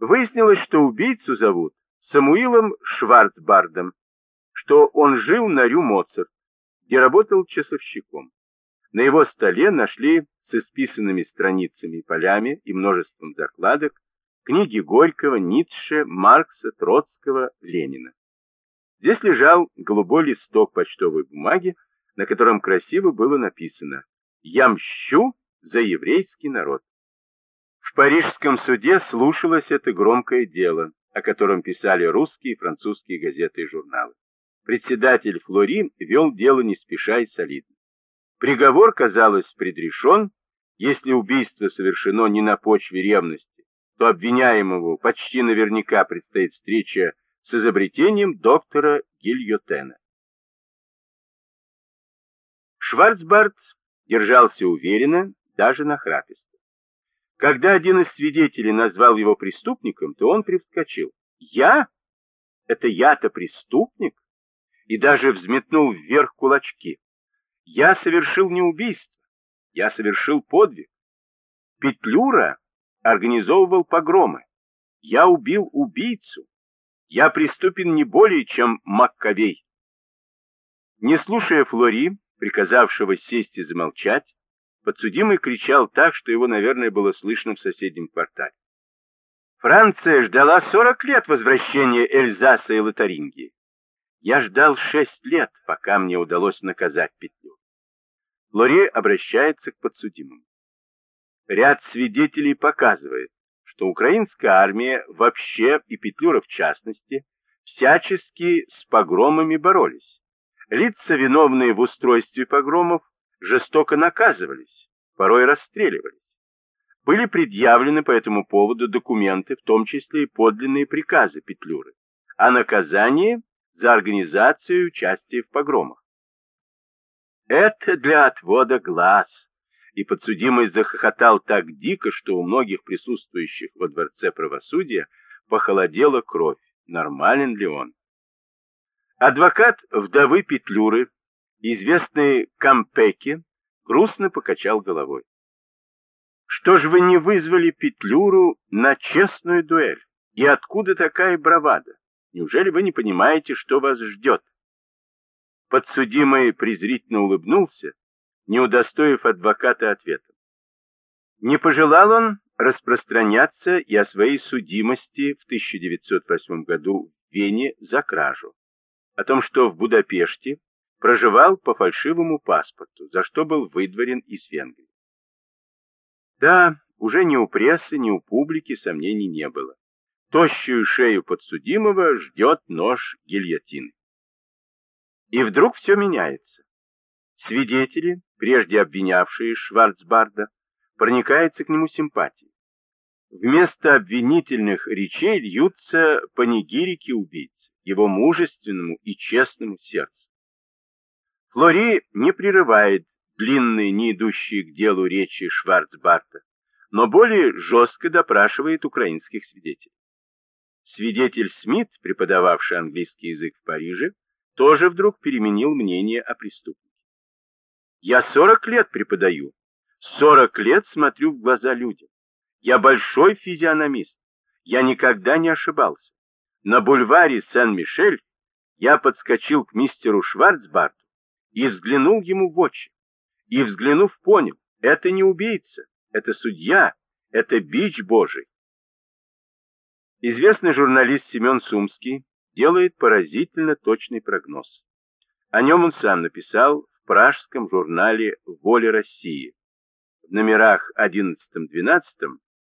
Выяснилось, что убийцу зовут Самуилом Шварцбардом, что он жил на Рю Моцарт, где работал часовщиком. На его столе нашли с исписанными страницами и полями и множеством закладок книги Горького, Ницше, Маркса, Троцкого, Ленина. Здесь лежал голубой листок почтовой бумаги, на котором красиво было написано «Я мщу за еврейский народ». В парижском суде слушалось это громкое дело, о котором писали русские и французские газеты и журналы. Председатель Флори вел дело не спеша и солидно. Приговор, казалось, предрешен, если убийство совершено не на почве ревности, то обвиняемому почти наверняка предстоит встреча с изобретением доктора Гильотена. Шварцбард держался уверенно, даже нахраписто. Когда один из свидетелей назвал его преступником, то он привскочил. «Я? Это я-то преступник?» И даже взметнул вверх кулачки. «Я совершил не убийство, я совершил подвиг. Петлюра организовывал погромы. Я убил убийцу. Я преступен не более, чем Маккавей. Не слушая Флори, приказавшего сесть и замолчать, подсудимый кричал так, что его, наверное, было слышно в соседнем квартале. Франция ждала 40 лет возвращения Эльзаса и Лотарингии. Я ждал 6 лет, пока мне удалось наказать петлю. Флори обращается к подсудимому. Ряд свидетелей показывает, что украинская армия вообще и Петлюра в частности всячески с погромами боролись. Лица, виновные в устройстве погромов, жестоко наказывались, порой расстреливались. Были предъявлены по этому поводу документы, в том числе и подлинные приказы Петлюры, о наказании за организацию участия в погромах. Это для отвода глаз, и подсудимый захохотал так дико, что у многих присутствующих во дворце правосудия похолодела кровь. Нормален ли он? Адвокат вдовы Петлюры, известный Кампеки, грустно покачал головой. Что ж вы не вызвали Петлюру на честную дуэль? И откуда такая бравада? Неужели вы не понимаете, что вас ждет? Подсудимый презрительно улыбнулся не удостоив адвоката ответом. Не пожелал он распространяться и о своей судимости в 1908 году в Вене за кражу, о том, что в Будапеште проживал по фальшивому паспорту, за что был выдворен из Венгрии. Да, уже ни у прессы, ни у публики сомнений не было. Тощую шею подсудимого ждет нож гильотины. И вдруг все меняется. Свидетели, прежде обвинявшие Шварцбарда, проникаются к нему симпатией. Вместо обвинительных речей льются панигирики убийцы, его мужественному и честному сердцу. Флори не прерывает длинные, не идущие к делу речи Шварцбарта, но более жестко допрашивает украинских свидетелей. Свидетель Смит, преподававший английский язык в Париже, тоже вдруг переменил мнение о преступнике. Я 40 лет преподаю, 40 лет смотрю в глаза людям. Я большой физиономист. Я никогда не ошибался. На бульваре Сен-Мишель я подскочил к мистеру Шварцбарту и взглянул ему в очи. И, взглянув, понял, это не убийца, это судья, это бич божий. Известный журналист Семен Сумский делает поразительно точный прогноз. О нем он сам написал пражском журнале «Воля России» в номерах 11-12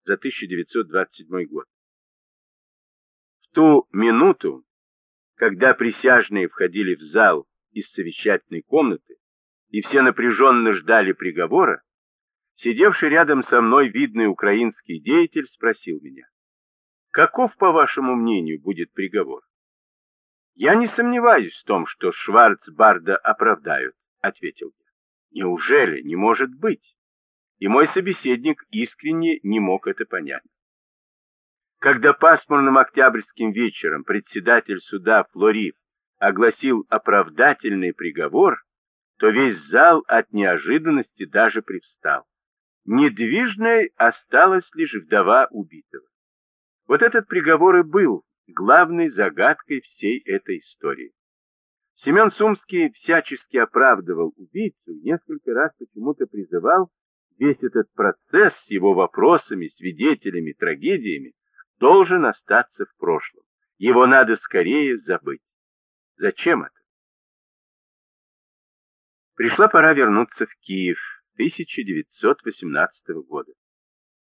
за 1927 год. В ту минуту, когда присяжные входили в зал из совещательной комнаты и все напряженно ждали приговора, сидевший рядом со мной видный украинский деятель спросил меня, каков, по вашему мнению, будет приговор? Я не сомневаюсь в том, что Шварцбарда оправдают. — ответил я. «Неужели? Не может быть!» И мой собеседник искренне не мог это понять. Когда пасмурным октябрьским вечером председатель суда Флори огласил оправдательный приговор, то весь зал от неожиданности даже привстал. Недвижной осталась лишь вдова убитого. Вот этот приговор и был главной загадкой всей этой истории. Семен Сумский всячески оправдывал убийцу несколько раз почему-то призывал весь этот процесс с его вопросами, свидетелями, трагедиями должен остаться в прошлом. Его надо скорее забыть. Зачем это? Пришла пора вернуться в Киев 1918 года.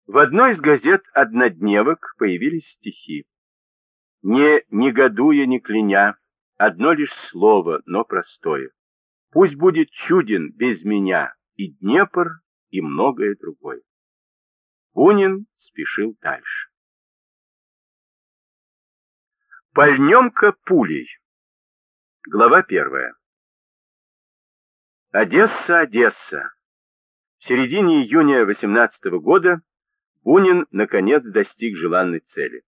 В одной из газет «Однодневок» появились стихи. Не негодуя, не кляня, одно лишь слово, но простое. Пусть будет чуден без меня и Днепр, и многое другое. Бунин спешил дальше. Пальнем-ка пулей. Глава первая. Одесса, Одесса. В середине июня 18 года Бунин наконец достиг желанной цели.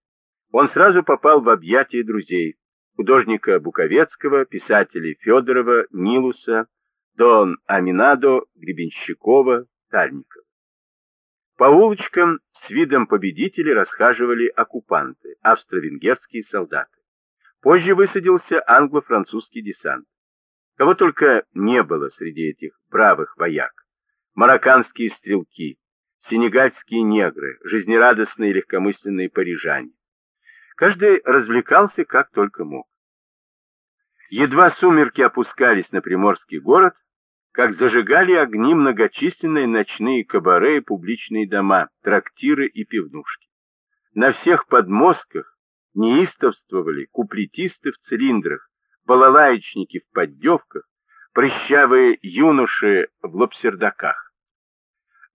Он сразу попал в объятия друзей, художника Буковецкого, писателей Федорова, Нилуса, Дон Аминадо, Гребенщикова, Тальникова. По улочкам с видом победителей расхаживали оккупанты, австро-венгерские солдаты. Позже высадился англо-французский десант. Кого только не было среди этих бравых вояк. Марокканские стрелки, сенегальские негры, жизнерадостные легкомысленные парижане. Каждый развлекался как только мог. Едва сумерки опускались на приморский город, как зажигали огни многочисленные ночные кабаре и публичные дома, трактиры и пивнушки. На всех подмостках неистовствовали куплетисты в цилиндрах, балалаечники в поддевках, прыщавые юноши в лапсердаках.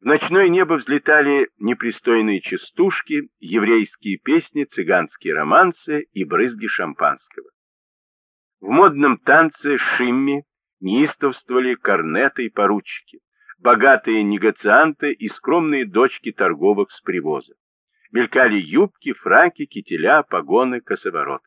В ночное небо взлетали непристойные частушки, еврейские песни, цыганские романсы и брызги шампанского. В модном танце шимми неистовствовали корнеты и поручики, богатые негацианты и скромные дочки торговок с привоза. Мелькали юбки, фраки, кителя, погоны, косоворот.